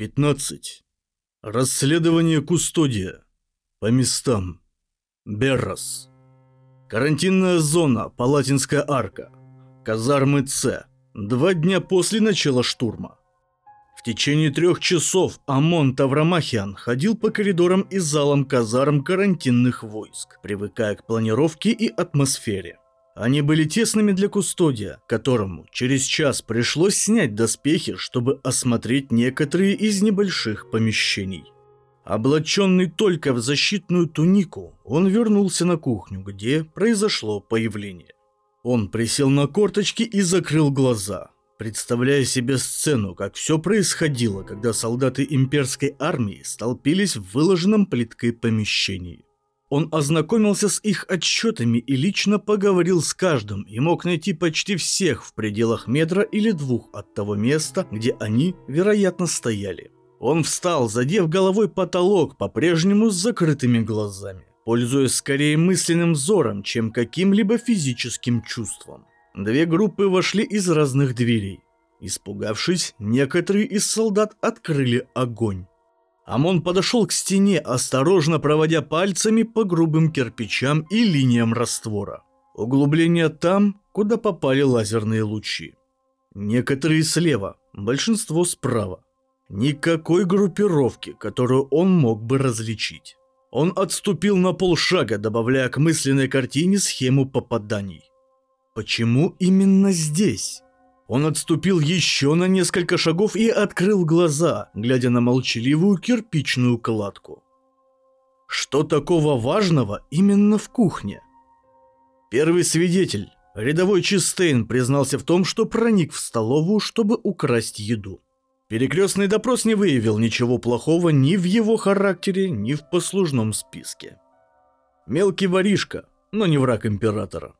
15. Расследование Кустодия. По местам. Беррос. Карантинная зона, Палатинская арка. Казармы С. Два дня после начала штурма. В течение трех часов Амон Таврамахиан ходил по коридорам и залам казарм карантинных войск, привыкая к планировке и атмосфере. Они были тесными для кустодия, которому через час пришлось снять доспехи, чтобы осмотреть некоторые из небольших помещений. Облаченный только в защитную тунику, он вернулся на кухню, где произошло появление. Он присел на корточки и закрыл глаза, представляя себе сцену, как все происходило, когда солдаты имперской армии столпились в выложенном плиткой помещении. Он ознакомился с их отчетами и лично поговорил с каждым и мог найти почти всех в пределах метра или двух от того места, где они, вероятно, стояли. Он встал, задев головой потолок, по-прежнему с закрытыми глазами, пользуясь скорее мысленным взором, чем каким-либо физическим чувством. Две группы вошли из разных дверей. Испугавшись, некоторые из солдат открыли огонь. Амон подошел к стене, осторожно проводя пальцами по грубым кирпичам и линиям раствора. Углубление там, куда попали лазерные лучи. Некоторые слева, большинство справа. Никакой группировки, которую он мог бы различить. Он отступил на полшага, добавляя к мысленной картине схему попаданий. Почему именно здесь? Он отступил еще на несколько шагов и открыл глаза, глядя на молчаливую кирпичную кладку. Что такого важного именно в кухне? Первый свидетель, рядовой Чистейн, признался в том, что проник в столовую, чтобы украсть еду. Перекрестный допрос не выявил ничего плохого ни в его характере, ни в послужном списке. Мелкий воришка, но не враг императора.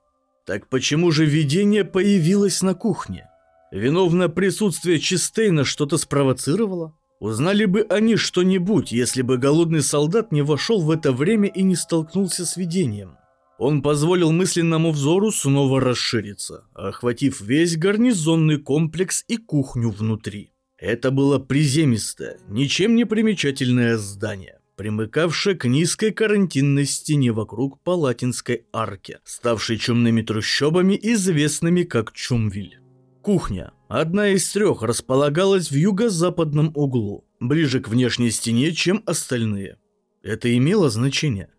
Так почему же видение появилось на кухне? Виновное присутствие Чистейна что-то спровоцировало? Узнали бы они что-нибудь, если бы голодный солдат не вошел в это время и не столкнулся с видением. Он позволил мысленному взору снова расшириться, охватив весь гарнизонный комплекс и кухню внутри. Это было приземистое, ничем не примечательное здание, примыкавшее к низкой карантинной стене вокруг Палатинской арки, ставшей чумными трущобами, известными как Чумвиль. Кухня, одна из трех, располагалась в юго-западном углу, ближе к внешней стене, чем остальные. Это имело значение.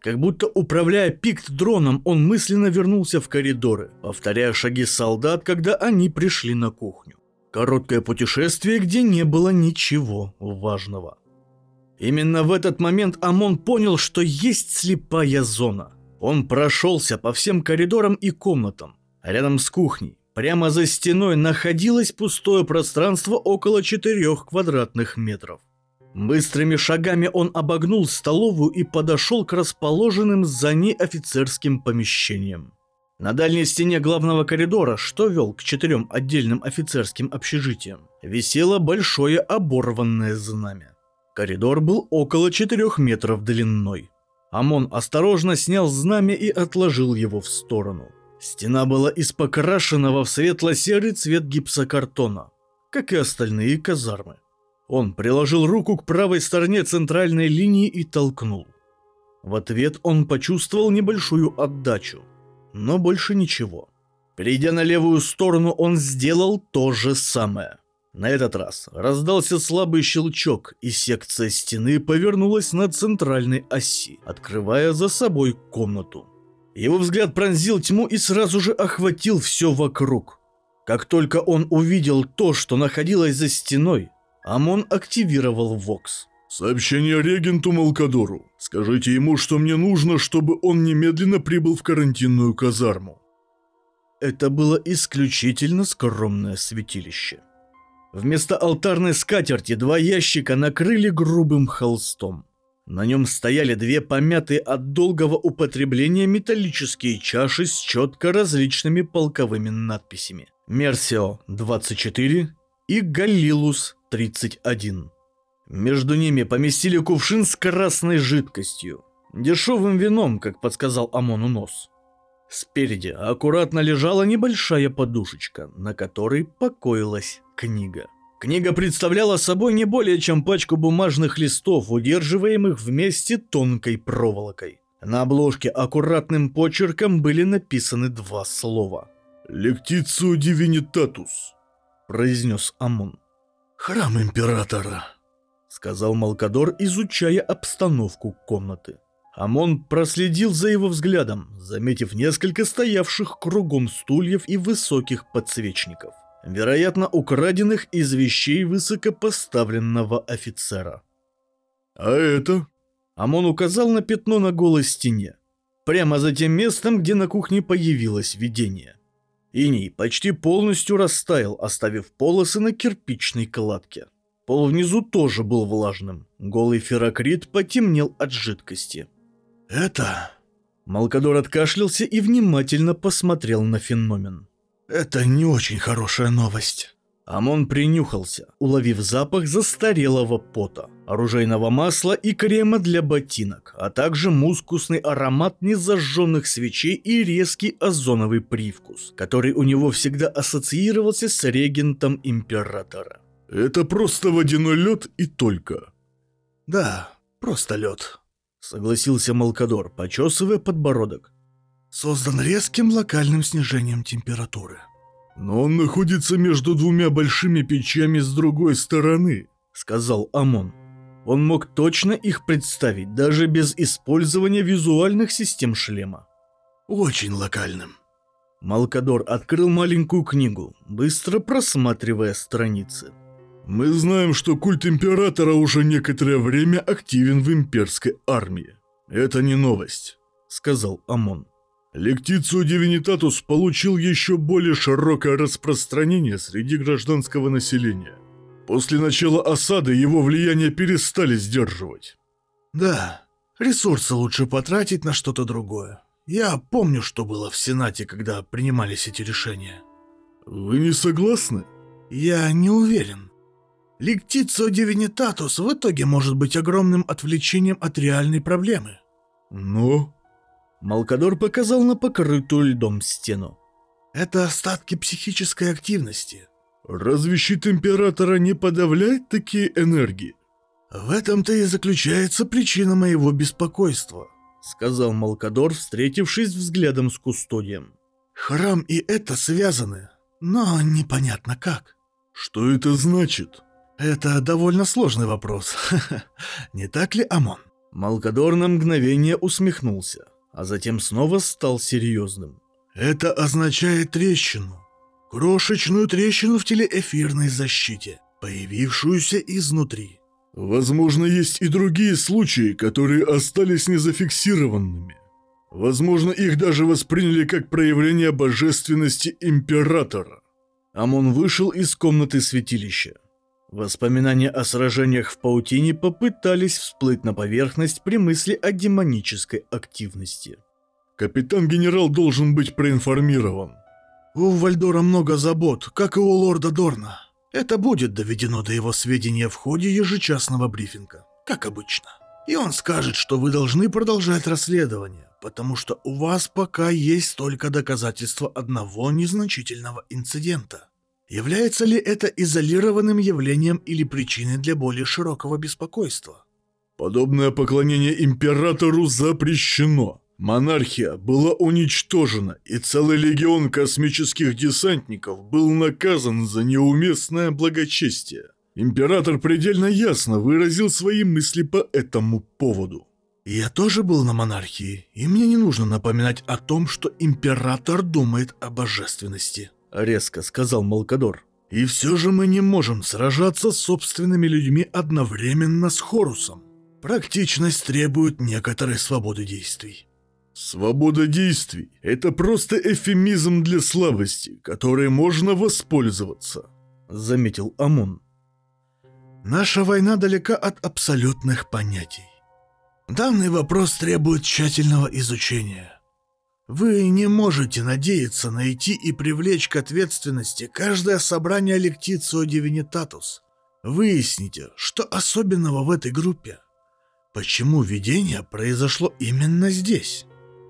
Как будто управляя пикт-дроном, он мысленно вернулся в коридоры, повторяя шаги солдат, когда они пришли на кухню. Короткое путешествие, где не было ничего важного. Именно в этот момент Амон понял, что есть слепая зона. Он прошелся по всем коридорам и комнатам, рядом с кухней, Прямо за стеной находилось пустое пространство около четырех квадратных метров. Быстрыми шагами он обогнул столовую и подошел к расположенным за ней офицерским помещениям. На дальней стене главного коридора, что вел к четырем отдельным офицерским общежитиям, висело большое оборванное знамя. Коридор был около четырех метров длиной. Амон осторожно снял знамя и отложил его в сторону. Стена была из покрашенного в светло-серый цвет гипсокартона, как и остальные казармы. Он приложил руку к правой стороне центральной линии и толкнул. В ответ он почувствовал небольшую отдачу, но больше ничего. Перейдя на левую сторону, он сделал то же самое. На этот раз раздался слабый щелчок, и секция стены повернулась на центральной оси, открывая за собой комнату. Его взгляд пронзил тьму и сразу же охватил все вокруг. Как только он увидел то, что находилось за стеной, Амон активировал Вокс. «Сообщение регенту Малкадору. Скажите ему, что мне нужно, чтобы он немедленно прибыл в карантинную казарму». Это было исключительно скромное святилище. Вместо алтарной скатерти два ящика накрыли грубым холстом. На нем стояли две помятые от долгого употребления металлические чаши с четко различными полковыми надписями. Мерсио 24 и Галилус 31. Между ними поместили кувшин с красной жидкостью. Дешевым вином, как подсказал Амону Нос. Спереди аккуратно лежала небольшая подушечка, на которой покоилась книга. Книга представляла собой не более чем пачку бумажных листов, удерживаемых вместе тонкой проволокой. На обложке аккуратным почерком были написаны два слова. «Лектицию дивинитатус», — произнес Амон. «Храм императора», — сказал Малкадор, изучая обстановку комнаты. Амон проследил за его взглядом, заметив несколько стоявших кругом стульев и высоких подсвечников вероятно, украденных из вещей высокопоставленного офицера. «А это?» Амон указал на пятно на голой стене, прямо за тем местом, где на кухне появилось видение. Иней почти полностью растаял, оставив полосы на кирпичной кладке. Пол внизу тоже был влажным, голый ферокрит потемнел от жидкости. «Это...» Малкадор откашлялся и внимательно посмотрел на феномен. Это не очень хорошая новость. Амон принюхался, уловив запах застарелого пота, оружейного масла и крема для ботинок, а также мускусный аромат незажженных свечей и резкий озоновый привкус, который у него всегда ассоциировался с регентом императора. «Это просто водяной лед и только». «Да, просто лед», — согласился Малкадор, почесывая подбородок создан резким локальным снижением температуры. «Но он находится между двумя большими печами с другой стороны», — сказал Амон. Он мог точно их представить, даже без использования визуальных систем шлема. «Очень локальным». Малкадор открыл маленькую книгу, быстро просматривая страницы. «Мы знаем, что культ Императора уже некоторое время активен в имперской армии. Это не новость», — сказал Амон. Лектицию Дивинитатус получил еще более широкое распространение среди гражданского населения. После начала осады его влияние перестали сдерживать. Да, ресурсы лучше потратить на что-то другое. Я помню, что было в Сенате, когда принимались эти решения. Вы не согласны? Я не уверен. Лектицио Дивинитатус в итоге может быть огромным отвлечением от реальной проблемы. Но... Малкадор показал на покрытую льдом стену. Это остатки психической активности. Разве щит Императора не подавляет такие энергии? В этом-то и заключается причина моего беспокойства, сказал Малкадор, встретившись взглядом с кустодием. Храм и это связаны, но непонятно как. Что это значит? Это довольно сложный вопрос. Не так ли, Амон? Малкадор на мгновение усмехнулся а затем снова стал серьезным. «Это означает трещину. Крошечную трещину в телеэфирной защите, появившуюся изнутри». «Возможно, есть и другие случаи, которые остались незафиксированными. Возможно, их даже восприняли как проявление божественности Императора». Амон вышел из комнаты святилища. Воспоминания о сражениях в паутине попытались всплыть на поверхность при мысли о демонической активности. Капитан-генерал должен быть проинформирован. У Вальдора много забот, как и у лорда Дорна. Это будет доведено до его сведения в ходе ежечасного брифинга, как обычно. И он скажет, что вы должны продолжать расследование, потому что у вас пока есть только доказательства одного незначительного инцидента. Является ли это изолированным явлением или причиной для более широкого беспокойства? Подобное поклонение императору запрещено. Монархия была уничтожена, и целый легион космических десантников был наказан за неуместное благочестие. Император предельно ясно выразил свои мысли по этому поводу. Я тоже был на монархии, и мне не нужно напоминать о том, что император думает о божественности. — резко сказал Малкадор. «И все же мы не можем сражаться с собственными людьми одновременно с Хорусом. Практичность требует некоторой свободы действий». «Свобода действий — это просто эфемизм для слабости, которой можно воспользоваться», — заметил Амон. «Наша война далека от абсолютных понятий. Данный вопрос требует тщательного изучения». Вы не можете надеяться найти и привлечь к ответственности каждое собрание Лектицио Дивинитатус. Выясните, что особенного в этой группе. Почему видение произошло именно здесь?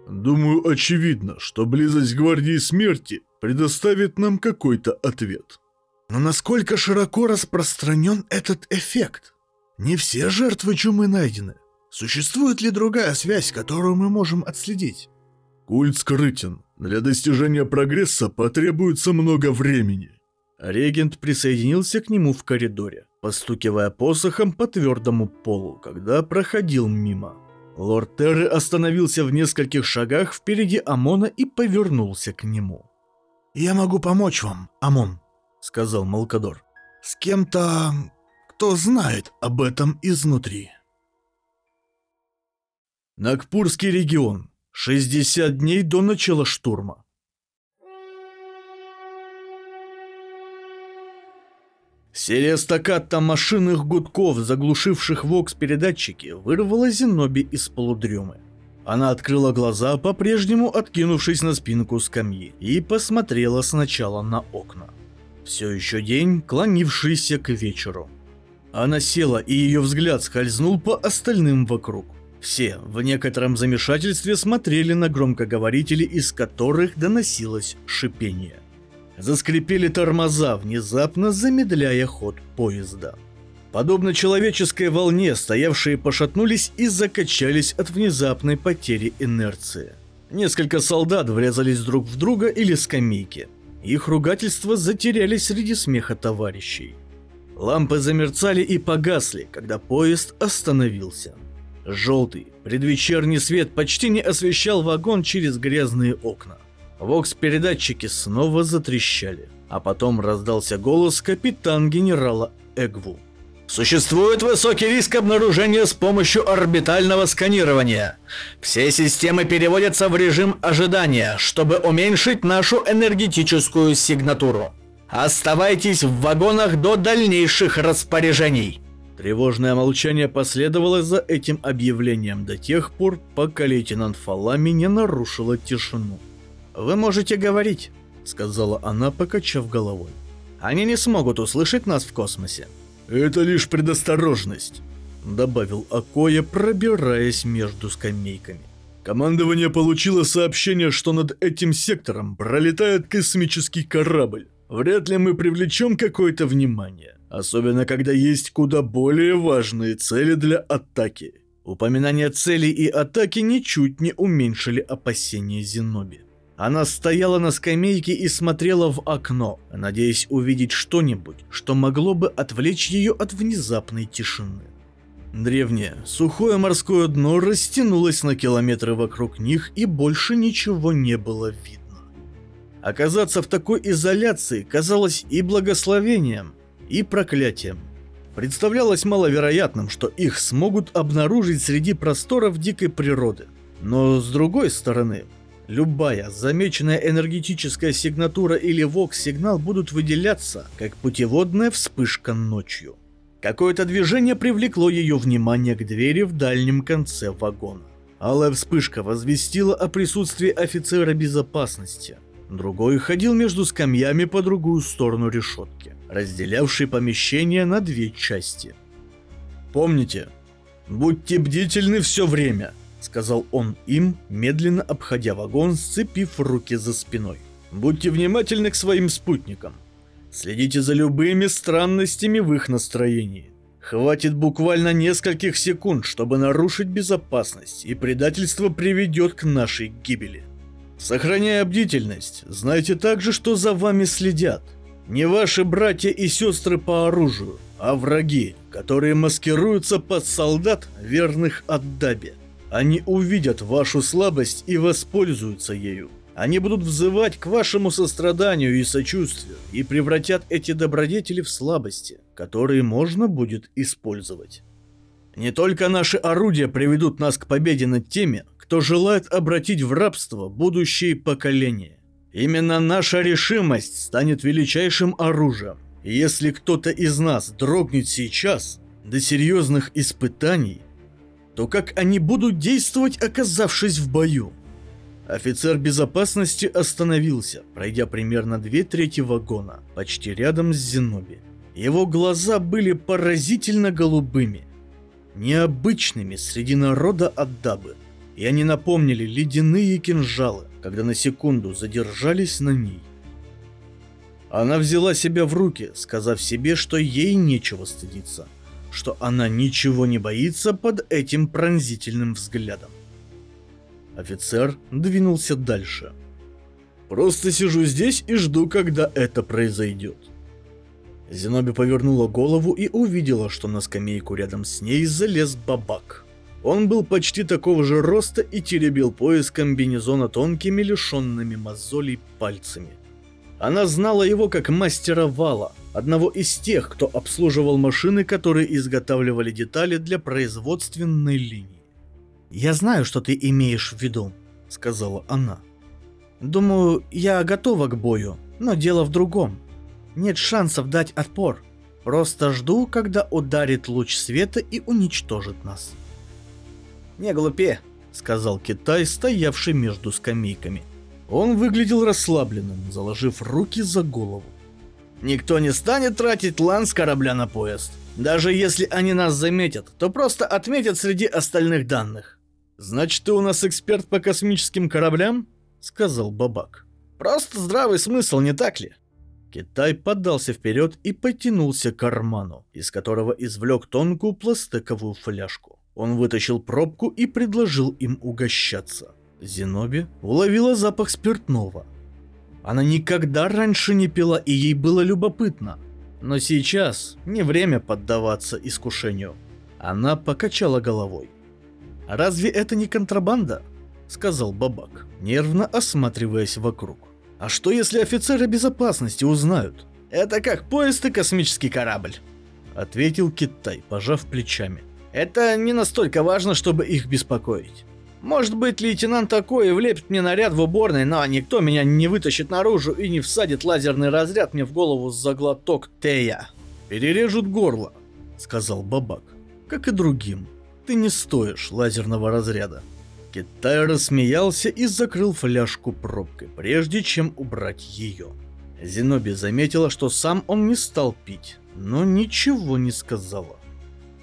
Думаю, очевидно, что близость Гвардии Смерти предоставит нам какой-то ответ. Но насколько широко распространен этот эффект? Не все жертвы чумы найдены. Существует ли другая связь, которую мы можем отследить? Культ скрытен. Для достижения прогресса потребуется много времени. Регент присоединился к нему в коридоре, постукивая посохом по твердому полу, когда проходил мимо. Лорд Терры остановился в нескольких шагах впереди Амона и повернулся к нему. «Я могу помочь вам, Амон», — сказал Малкадор. «С кем-то, кто знает об этом изнутри». Нагпурский регион. 60 дней до начала штурма. Серия стакката машинных гудков, заглушивших вокс-передатчики, вырвала Зеноби из полудремы. Она открыла глаза, по-прежнему откинувшись на спинку скамьи, и посмотрела сначала на окна. Все еще день, клонившийся к вечеру. Она села, и ее взгляд скользнул по остальным вокруг. Все в некотором замешательстве смотрели на громкоговорители, из которых доносилось шипение. Заскрипели тормоза, внезапно замедляя ход поезда. Подобно человеческой волне, стоявшие пошатнулись и закачались от внезапной потери инерции. Несколько солдат врезались друг в друга или скамейки. Их ругательства затерялись среди смеха товарищей. Лампы замерцали и погасли, когда поезд остановился. Желтый, предвечерний свет почти не освещал вагон через грязные окна. Вокс-передатчики снова затрещали, а потом раздался голос капитан-генерала Эгву. Существует высокий риск обнаружения с помощью орбитального сканирования. Все системы переводятся в режим ожидания, чтобы уменьшить нашу энергетическую сигнатуру. Оставайтесь в вагонах до дальнейших распоряжений. Тревожное молчание последовало за этим объявлением до тех пор, пока лейтенант Фалами не нарушила тишину. «Вы можете говорить», — сказала она, покачав головой. «Они не смогут услышать нас в космосе». «Это лишь предосторожность», — добавил Акоя, пробираясь между скамейками. «Командование получило сообщение, что над этим сектором пролетает космический корабль. Вряд ли мы привлечем какое-то внимание, особенно когда есть куда более важные цели для атаки». Упоминание целей и атаки ничуть не уменьшили опасения Зеноби. Она стояла на скамейке и смотрела в окно, надеясь увидеть что-нибудь, что могло бы отвлечь ее от внезапной тишины. Древнее, сухое морское дно растянулось на километры вокруг них, и больше ничего не было видно. Оказаться в такой изоляции казалось и благословением, и проклятием. Представлялось маловероятным, что их смогут обнаружить среди просторов дикой природы. Но с другой стороны, Любая замеченная энергетическая сигнатура или ВОКС-сигнал будут выделяться, как путеводная вспышка ночью. Какое-то движение привлекло ее внимание к двери в дальнем конце вагона. Алая вспышка возвестила о присутствии офицера безопасности. Другой ходил между скамьями по другую сторону решетки, разделявшей помещение на две части. Помните, будьте бдительны все время, — сказал он им, медленно обходя вагон, сцепив руки за спиной. «Будьте внимательны к своим спутникам. Следите за любыми странностями в их настроении. Хватит буквально нескольких секунд, чтобы нарушить безопасность, и предательство приведет к нашей гибели. Сохраняя бдительность, знайте также, что за вами следят. Не ваши братья и сестры по оружию, а враги, которые маскируются под солдат, верных Аддабе. Они увидят вашу слабость и воспользуются ею. Они будут взывать к вашему состраданию и сочувствию и превратят эти добродетели в слабости, которые можно будет использовать. Не только наши орудия приведут нас к победе над теми, кто желает обратить в рабство будущие поколения. Именно наша решимость станет величайшим оружием. Если кто-то из нас дрогнет сейчас, до серьезных испытаний то как они будут действовать, оказавшись в бою? Офицер безопасности остановился, пройдя примерно две трети вагона, почти рядом с Зеноби. Его глаза были поразительно голубыми, необычными среди народа Аддабы, и они напомнили ледяные кинжалы, когда на секунду задержались на ней. Она взяла себя в руки, сказав себе, что ей нечего стыдиться, что она ничего не боится под этим пронзительным взглядом. Офицер двинулся дальше. «Просто сижу здесь и жду, когда это произойдет». Зеноби повернула голову и увидела, что на скамейку рядом с ней залез бабак. Он был почти такого же роста и теребил пояс комбинезона тонкими лишенными мозолей пальцами. Она знала его как мастера вала, одного из тех, кто обслуживал машины, которые изготавливали детали для производственной линии. «Я знаю, что ты имеешь в виду», — сказала она. «Думаю, я готова к бою, но дело в другом. Нет шансов дать отпор. Просто жду, когда ударит луч света и уничтожит нас». «Не глупи», — сказал Китай, стоявший между скамейками. Он выглядел расслабленным, заложив руки за голову. «Никто не станет тратить лан с корабля на поезд. Даже если они нас заметят, то просто отметят среди остальных данных. «Значит, ты у нас эксперт по космическим кораблям?» — сказал Бабак. «Просто здравый смысл, не так ли?» Китай поддался вперед и потянулся к карману, из которого извлек тонкую пластиковую фляжку. Он вытащил пробку и предложил им угощаться. Зеноби уловила запах спиртного. Она никогда раньше не пила, и ей было любопытно. Но сейчас не время поддаваться искушению. Она покачала головой. «Разве это не контрабанда?» — сказал Бабак, нервно осматриваясь вокруг. «А что, если офицеры безопасности узнают?» «Это как поезд и космический корабль», — ответил Китай, пожав плечами. «Это не настолько важно, чтобы их беспокоить. Может быть, лейтенант такой влепит мне наряд в уборной, но никто меня не вытащит наружу и не всадит лазерный разряд мне в голову за глоток Тея. Перережут горло, сказал Бабак, как и другим ты не стоишь лазерного разряда. Китай рассмеялся и закрыл фляжку пробкой, прежде чем убрать ее. Зеноби заметила, что сам он не стал пить, но ничего не сказала.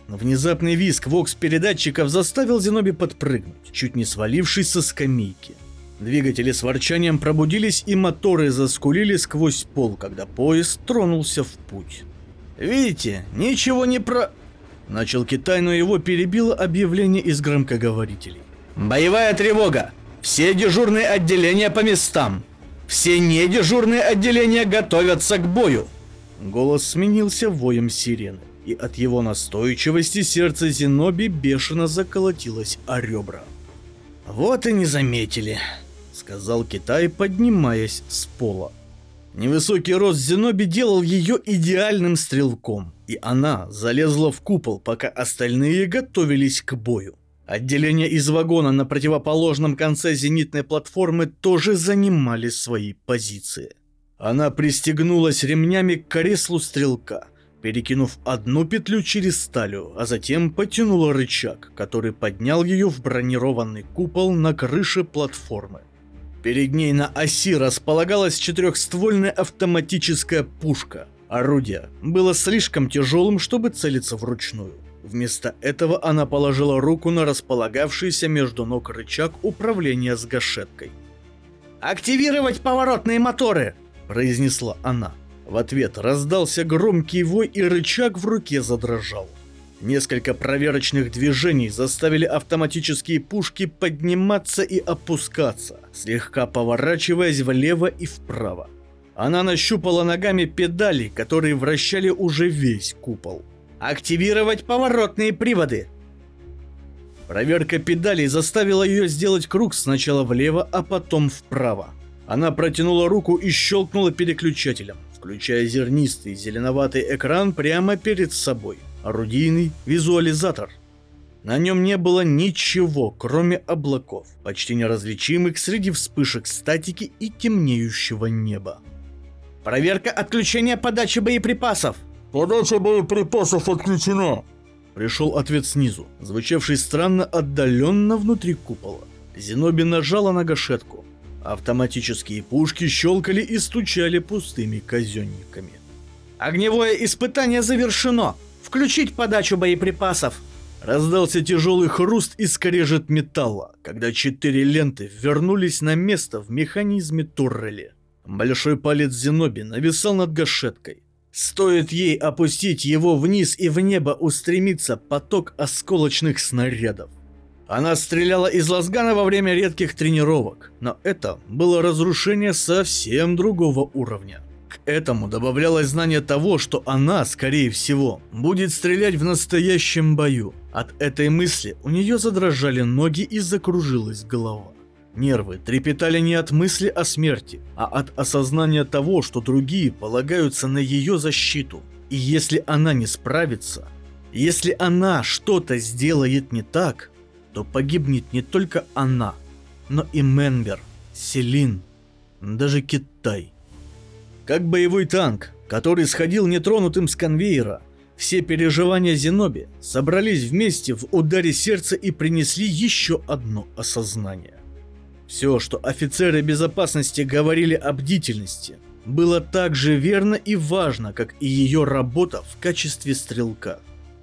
Внезапный визг вокс-передатчиков заставил Зеноби подпрыгнуть, чуть не свалившись со скамейки. Двигатели с ворчанием пробудились и моторы заскулили сквозь пол, когда поезд тронулся в путь. «Видите, ничего не про...» Начал Китай, но его перебило объявление из громкоговорителей. Боевая тревога! Все дежурные отделения по местам! Все недежурные отделения готовятся к бою! Голос сменился воем сирены, и от его настойчивости сердце Зеноби бешено заколотилось о ребра. «Вот и не заметили», — сказал Китай, поднимаясь с пола. Невысокий рост Зеноби делал ее идеальным стрелком, и она залезла в купол, пока остальные готовились к бою. Отделения из вагона на противоположном конце зенитной платформы тоже занимали свои позиции. Она пристегнулась ремнями к креслу стрелка, перекинув одну петлю через сталью, а затем потянула рычаг, который поднял ее в бронированный купол на крыше платформы. Перед ней на оси располагалась четырехствольная автоматическая пушка. Орудие было слишком тяжелым, чтобы целиться вручную. Вместо этого она положила руку на располагавшийся между ног рычаг управления с гашеткой. «Активировать поворотные моторы!» – произнесла она. В ответ раздался громкий вой и рычаг в руке задрожал. Несколько проверочных движений заставили автоматические пушки подниматься и опускаться, слегка поворачиваясь влево и вправо. Она нащупала ногами педали, которые вращали уже весь купол. «Активировать поворотные приводы!» Проверка педалей заставила ее сделать круг сначала влево, а потом вправо. Она протянула руку и щелкнула переключателем, включая зернистый зеленоватый экран прямо перед собой орудийный визуализатор. На нем не было ничего, кроме облаков, почти неразличимых среди вспышек статики и темнеющего неба. Проверка отключения подачи боеприпасов. Подача боеприпасов отключена. Пришел ответ снизу, звучавший странно отдаленно внутри купола. Зеноби нажала на гашетку. Автоматические пушки щелкали и стучали пустыми казенниками. Огневое испытание завершено. Включить подачу боеприпасов!» Раздался тяжелый хруст и скрежет металла, когда четыре ленты вернулись на место в механизме туррели. Большой палец Зеноби нависал над гашеткой. Стоит ей опустить его вниз и в небо устремится поток осколочных снарядов. Она стреляла из лазгана во время редких тренировок, но это было разрушение совсем другого уровня. К этому добавлялось знание того, что она, скорее всего, будет стрелять в настоящем бою. От этой мысли у нее задрожали ноги и закружилась голова. Нервы трепетали не от мысли о смерти, а от осознания того, что другие полагаются на ее защиту. И если она не справится, если она что-то сделает не так, то погибнет не только она, но и Менбер, Селин, даже Китай. Как боевой танк, который сходил нетронутым с конвейера, все переживания Зеноби собрались вместе в ударе сердца и принесли еще одно осознание. Все, что офицеры безопасности говорили о бдительности, было так же верно и важно, как и ее работа в качестве стрелка.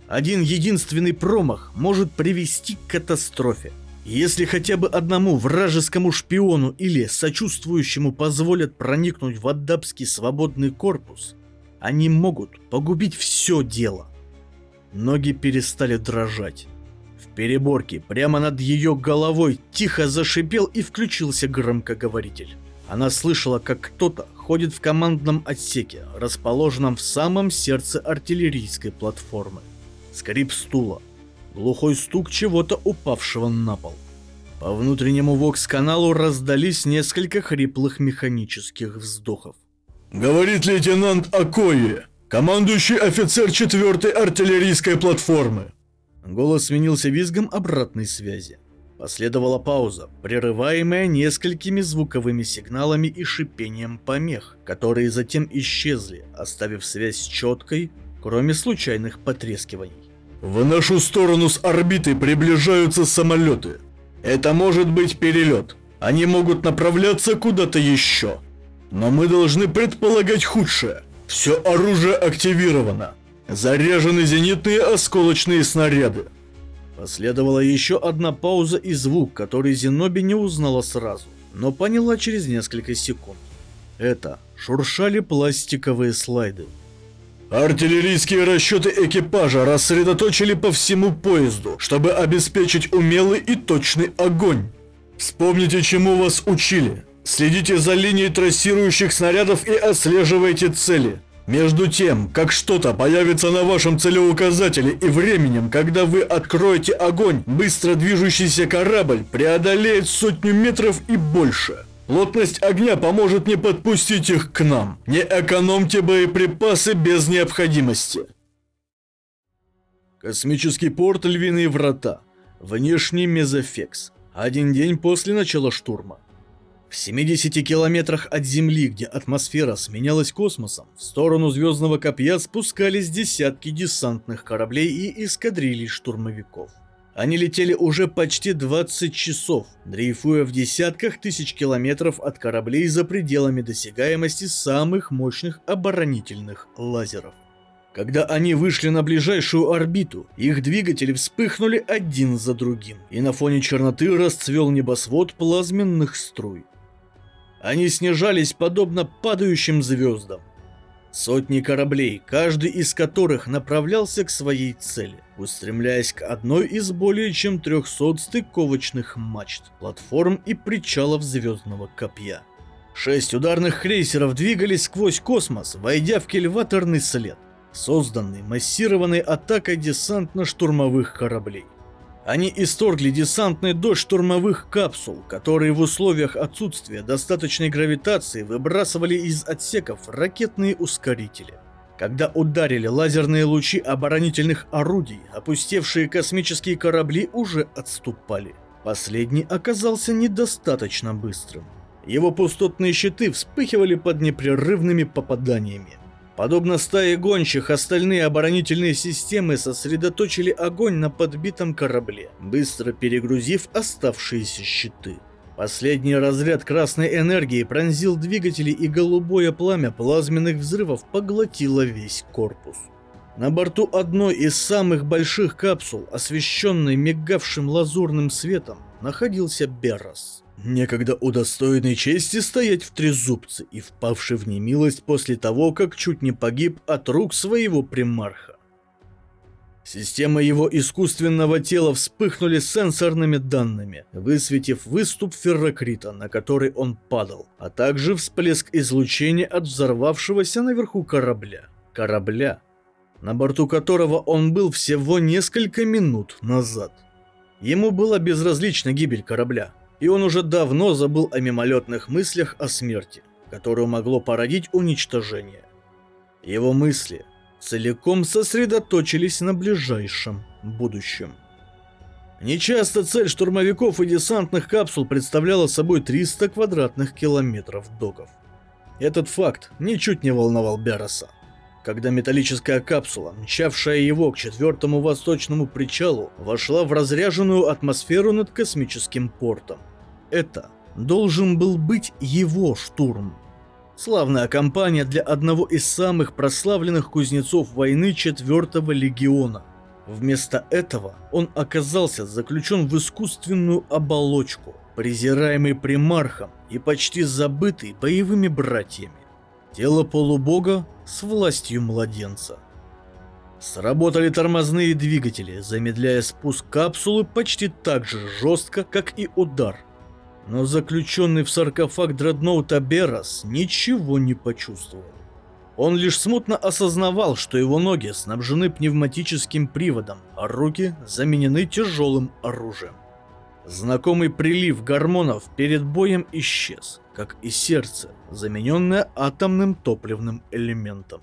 Один единственный промах может привести к катастрофе. Если хотя бы одному вражескому шпиону или сочувствующему позволят проникнуть в Аддабский свободный корпус, они могут погубить все дело. Ноги перестали дрожать переборке прямо над ее головой тихо зашипел и включился громкоговоритель. Она слышала, как кто-то ходит в командном отсеке, расположенном в самом сердце артиллерийской платформы. Скрип стула, глухой стук чего-то упавшего на пол. По внутреннему вокс-каналу раздались несколько хриплых механических вздохов. «Говорит лейтенант Акои, командующий офицер 4-й артиллерийской платформы. Голос сменился визгом обратной связи. Последовала пауза, прерываемая несколькими звуковыми сигналами и шипением помех, которые затем исчезли, оставив связь четкой, кроме случайных потрескиваний. В нашу сторону с орбиты приближаются самолеты. Это может быть перелет. Они могут направляться куда-то еще. Но мы должны предполагать худшее. Все оружие активировано. Заряжены зенитные осколочные снаряды. Последовала еще одна пауза и звук, который Зеноби не узнала сразу, но поняла через несколько секунд. Это шуршали пластиковые слайды. Артиллерийские расчеты экипажа рассредоточили по всему поезду, чтобы обеспечить умелый и точный огонь. Вспомните, чему вас учили. Следите за линией трассирующих снарядов и отслеживайте цели. Между тем, как что-то появится на вашем целеуказателе и временем, когда вы откроете огонь, быстро движущийся корабль преодолеет сотню метров и больше. Плотность огня поможет не подпустить их к нам. Не экономьте боеприпасы без необходимости. Космический порт Львиные Врата. Внешний мезофекс. Один день после начала штурма. В 70 километрах от Земли, где атмосфера сменялась космосом, в сторону Звездного Копья спускались десятки десантных кораблей и эскадрилий штурмовиков. Они летели уже почти 20 часов, дрейфуя в десятках тысяч километров от кораблей за пределами досягаемости самых мощных оборонительных лазеров. Когда они вышли на ближайшую орбиту, их двигатели вспыхнули один за другим, и на фоне черноты расцвел небосвод плазменных струй. Они снижались подобно падающим звездам. Сотни кораблей, каждый из которых направлялся к своей цели, устремляясь к одной из более чем 300 стыковочных мачт, платформ и причалов звездного копья. Шесть ударных крейсеров двигались сквозь космос, войдя в кельваторный след, созданный массированной атакой десантно-штурмовых кораблей. Они исторгли десантный дождь штурмовых капсул, которые в условиях отсутствия достаточной гравитации выбрасывали из отсеков ракетные ускорители. Когда ударили лазерные лучи оборонительных орудий, опустевшие космические корабли уже отступали. Последний оказался недостаточно быстрым. Его пустотные щиты вспыхивали под непрерывными попаданиями. Подобно стае гонщих, остальные оборонительные системы сосредоточили огонь на подбитом корабле, быстро перегрузив оставшиеся щиты. Последний разряд красной энергии пронзил двигатели и голубое пламя плазменных взрывов поглотило весь корпус. На борту одной из самых больших капсул, освещенной мигавшим лазурным светом, находился Беррос. Некогда удостоенный чести стоять в трезубце и впавший в немилость после того, как чуть не погиб от рук своего примарха. Система его искусственного тела вспыхнули сенсорными данными, высветив выступ феррокрита, на который он падал, а также всплеск излучения от взорвавшегося наверху корабля. Корабля, на борту которого он был всего несколько минут назад. Ему была безразлична гибель корабля, и он уже давно забыл о мимолетных мыслях о смерти, которую могло породить уничтожение. Его мысли целиком сосредоточились на ближайшем будущем. Нечасто цель штурмовиков и десантных капсул представляла собой 300 квадратных километров доков. Этот факт ничуть не волновал Бероса. Когда металлическая капсула, мчавшая его к четвертому восточному причалу, вошла в разряженную атмосферу над космическим портом. Это должен был быть его штурм. Славная компания для одного из самых прославленных кузнецов войны 4-го легиона. Вместо этого он оказался заключен в искусственную оболочку, презираемый примархом и почти забытый боевыми братьями. Тело полубога с властью младенца. Сработали тормозные двигатели, замедляя спуск капсулы почти так же жестко, как и удар – но заключенный в саркофаг дредноута Берас ничего не почувствовал. Он лишь смутно осознавал, что его ноги снабжены пневматическим приводом, а руки заменены тяжелым оружием. Знакомый прилив гормонов перед боем исчез, как и сердце, замененное атомным топливным элементом.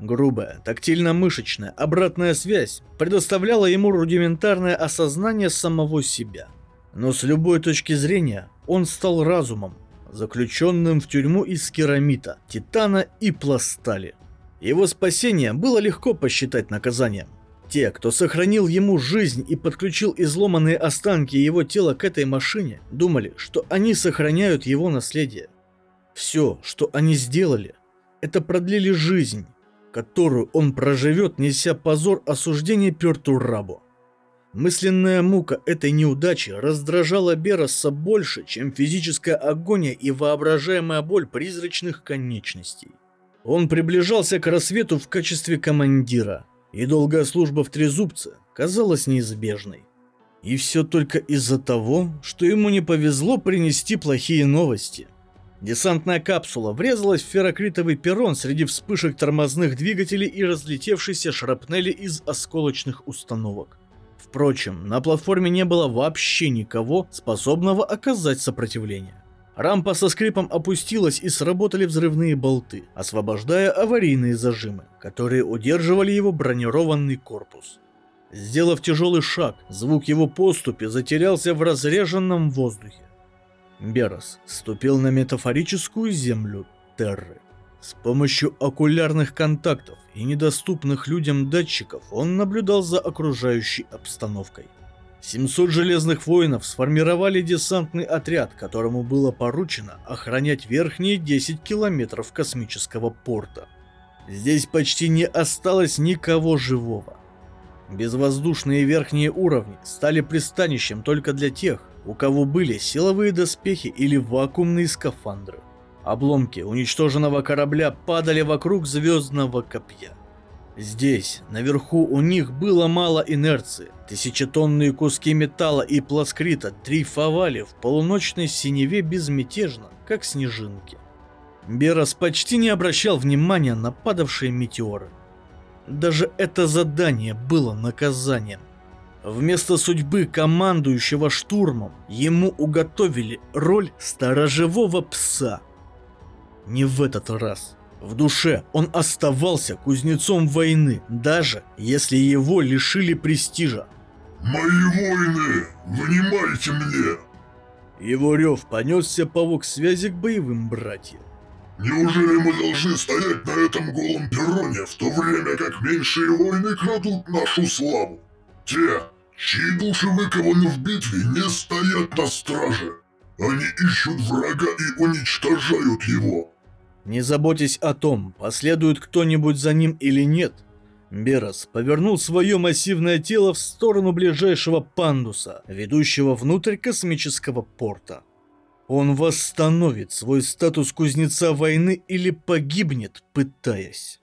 Грубая, тактильно-мышечная обратная связь предоставляла ему рудиментарное осознание самого себя. Но с любой точки зрения он стал разумом, заключенным в тюрьму из керамита, титана и пластали. Его спасение было легко посчитать наказанием. Те, кто сохранил ему жизнь и подключил изломанные останки его тела к этой машине, думали, что они сохраняют его наследие. Все, что они сделали, это продлили жизнь, которую он проживет, неся позор осуждения Пертурабу. Мысленная мука этой неудачи раздражала Бероса больше, чем физическая агония и воображаемая боль призрачных конечностей. Он приближался к рассвету в качестве командира, и долгая служба в Трезубце казалась неизбежной. И все только из-за того, что ему не повезло принести плохие новости. Десантная капсула врезалась в феррокритовый перрон среди вспышек тормозных двигателей и разлетевшейся шрапнели из осколочных установок. Впрочем, на платформе не было вообще никого, способного оказать сопротивление. Рампа со скрипом опустилась и сработали взрывные болты, освобождая аварийные зажимы, которые удерживали его бронированный корпус. Сделав тяжелый шаг, звук его поступи затерялся в разреженном воздухе. Берос ступил на метафорическую землю Терры. С помощью окулярных контактов и недоступных людям датчиков он наблюдал за окружающей обстановкой. 700 железных воинов сформировали десантный отряд, которому было поручено охранять верхние 10 километров космического порта. Здесь почти не осталось никого живого. Безвоздушные верхние уровни стали пристанищем только для тех, у кого были силовые доспехи или вакуумные скафандры. Обломки уничтоженного корабля падали вокруг звездного копья. Здесь, наверху, у них было мало инерции. Тысячетонные куски металла и пласкрита дрейфовали в полуночной синеве безмятежно, как снежинки. Берас почти не обращал внимания на падавшие метеоры. Даже это задание было наказанием. Вместо судьбы командующего штурмом ему уготовили роль сторожевого пса – не в этот раз. В душе он оставался кузнецом войны, даже если его лишили престижа. «Мои воины, внимайте мне!» Его рев понесся по вок-связи к боевым братьям. «Неужели мы должны стоять на этом голом перроне, в то время как меньшие воины крадут нашу славу? Те, чьи души выкованы в битве, не стоят на страже. Они ищут врага и уничтожают его. Не заботясь о том, последует кто-нибудь за ним или нет, Берас повернул свое массивное тело в сторону ближайшего пандуса, ведущего внутрь космического порта. Он восстановит свой статус кузнеца войны или погибнет, пытаясь.